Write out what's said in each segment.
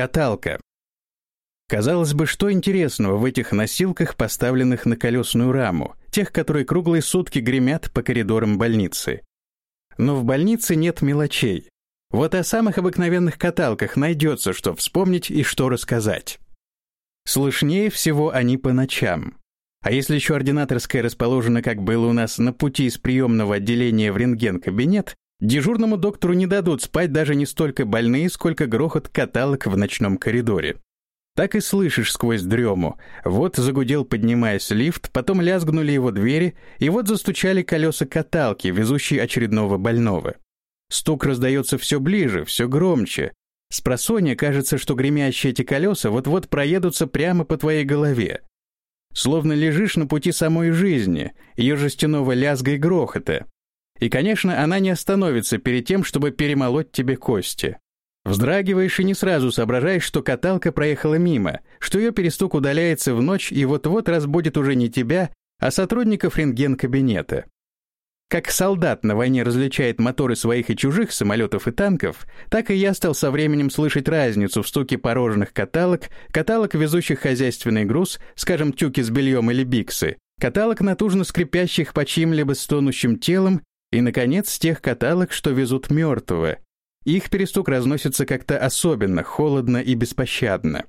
Каталка. Казалось бы, что интересного в этих носилках, поставленных на колесную раму, тех, которые круглые сутки гремят по коридорам больницы. Но в больнице нет мелочей. Вот о самых обыкновенных каталках найдется, что вспомнить и что рассказать. Слышнее всего они по ночам. А если еще ординаторская расположена, как было у нас, на пути из приемного отделения в рентген-кабинет, дежурному доктору не дадут спать даже не столько больные, сколько грохот каталок в ночном коридоре. Так и слышишь сквозь дрему. Вот загудел, поднимаясь лифт, потом лязгнули его двери, и вот застучали колеса каталки, везущие очередного больного. Стук раздается все ближе, все громче. С просонья кажется, что гремящие эти колеса вот-вот проедутся прямо по твоей голове. Словно лежишь на пути самой жизни, ее жестяного лязга и грохота. И, конечно, она не остановится перед тем, чтобы перемолоть тебе кости. Вздрагиваешь и не сразу соображаешь, что каталка проехала мимо, что ее перестук удаляется в ночь и вот-вот разбудит уже не тебя, а сотрудников рентген-кабинета. Как солдат на войне различает моторы своих и чужих самолетов и танков, так и я стал со временем слышать разницу в стуке порожных каталог, каталог, везущих хозяйственный груз, скажем, тюки с бельем или биксы, каталог, натужно скрипящих по чьим-либо стонущим телом, и, наконец, тех каталог, что везут мертвого, их перестук разносится как-то особенно холодно и беспощадно.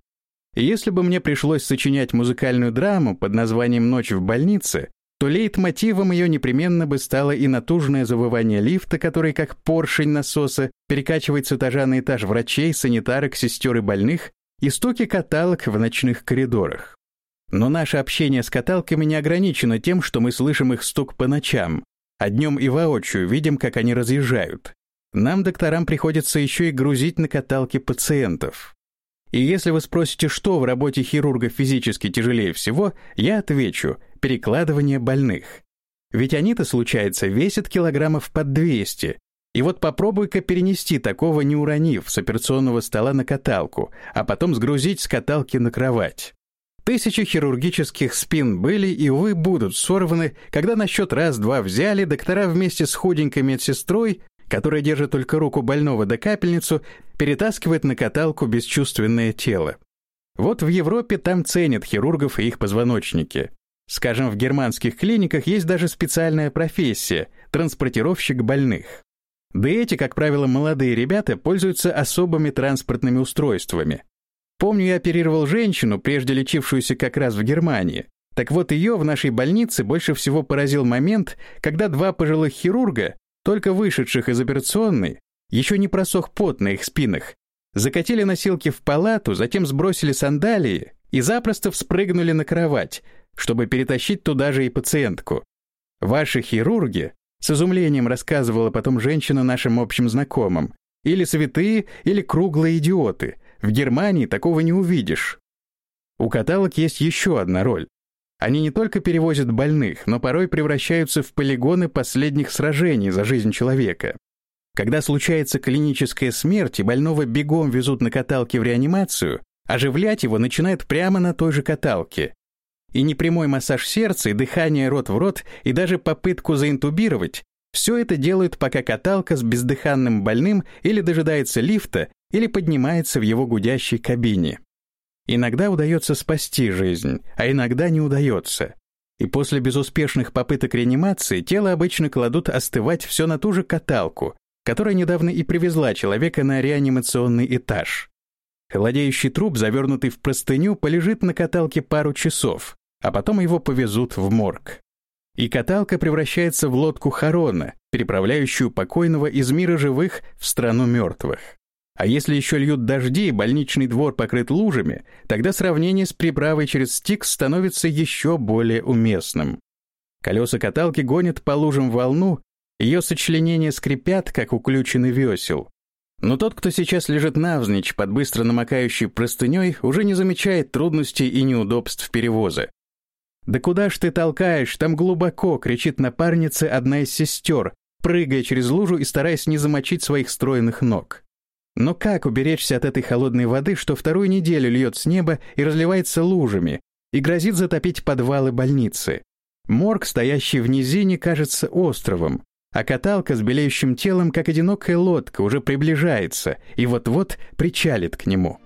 если бы мне пришлось сочинять музыкальную драму под названием «Ночь в больнице», то лейтмотивом ее непременно бы стало и натужное завывание лифта, который, как поршень насоса, перекачивает с этажа на этаж врачей, санитарок, сестер и больных, и стуки каталок в ночных коридорах. Но наше общение с каталками не ограничено тем, что мы слышим их стук по ночам, а днем и воочию видим, как они разъезжают. Нам, докторам, приходится еще и грузить на каталке пациентов. И если вы спросите, что в работе хирурга физически тяжелее всего, я отвечу – перекладывание больных. Ведь они-то, случается, весят килограммов под 200. И вот попробуй-ка перенести такого, не уронив, с операционного стола на каталку, а потом сгрузить с каталки на кровать. Тысячи хирургических спин были и, увы, будут сорваны, когда на счет раз-два взяли, доктора вместе с худенькой медсестрой которая держит только руку больного до капельницу, перетаскивает на каталку бесчувственное тело. Вот в Европе там ценят хирургов и их позвоночники. Скажем, в германских клиниках есть даже специальная профессия – транспортировщик больных. Да эти, как правило, молодые ребята пользуются особыми транспортными устройствами. Помню, я оперировал женщину, прежде лечившуюся как раз в Германии. Так вот, ее в нашей больнице больше всего поразил момент, когда два пожилых хирурга только вышедших из операционной, еще не просох пот на их спинах, закатили носилки в палату, затем сбросили сандалии и запросто вспрыгнули на кровать, чтобы перетащить туда же и пациентку. Ваши хирурги, с изумлением рассказывала потом женщина нашим общим знакомым, или святые, или круглые идиоты. В Германии такого не увидишь. У каталог есть еще одна роль. Они не только перевозят больных, но порой превращаются в полигоны последних сражений за жизнь человека. Когда случается клиническая смерть и больного бегом везут на каталке в реанимацию, оживлять его начинают прямо на той же каталке. И непрямой массаж сердца, и дыхание рот в рот, и даже попытку заинтубировать – все это делают, пока каталка с бездыханным больным или дожидается лифта, или поднимается в его гудящей кабине. Иногда удается спасти жизнь, а иногда не удается. И после безуспешных попыток реанимации тело обычно кладут остывать все на ту же каталку, которая недавно и привезла человека на реанимационный этаж. Холодеющий труп, завернутый в простыню, полежит на каталке пару часов, а потом его повезут в морг. И каталка превращается в лодку Харона, переправляющую покойного из мира живых в страну мертвых. А если еще льют дожди и больничный двор покрыт лужами, тогда сравнение с приправой через Стикс становится еще более уместным. Колеса каталки гонят по лужам волну, ее сочленения скрипят, как уключены весел. Но тот, кто сейчас лежит навзничь под быстро намокающей простыней, уже не замечает трудностей и неудобств перевоза. «Да куда ж ты толкаешь? Там глубоко!» — кричит напарница одна из сестер, прыгая через лужу и стараясь не замочить своих стройных ног. Но как уберечься от этой холодной воды, что вторую неделю льет с неба и разливается лужами, и грозит затопить подвалы больницы? Морг, стоящий в низине, кажется островом, а каталка с белеющим телом, как одинокая лодка, уже приближается и вот-вот причалит к нему.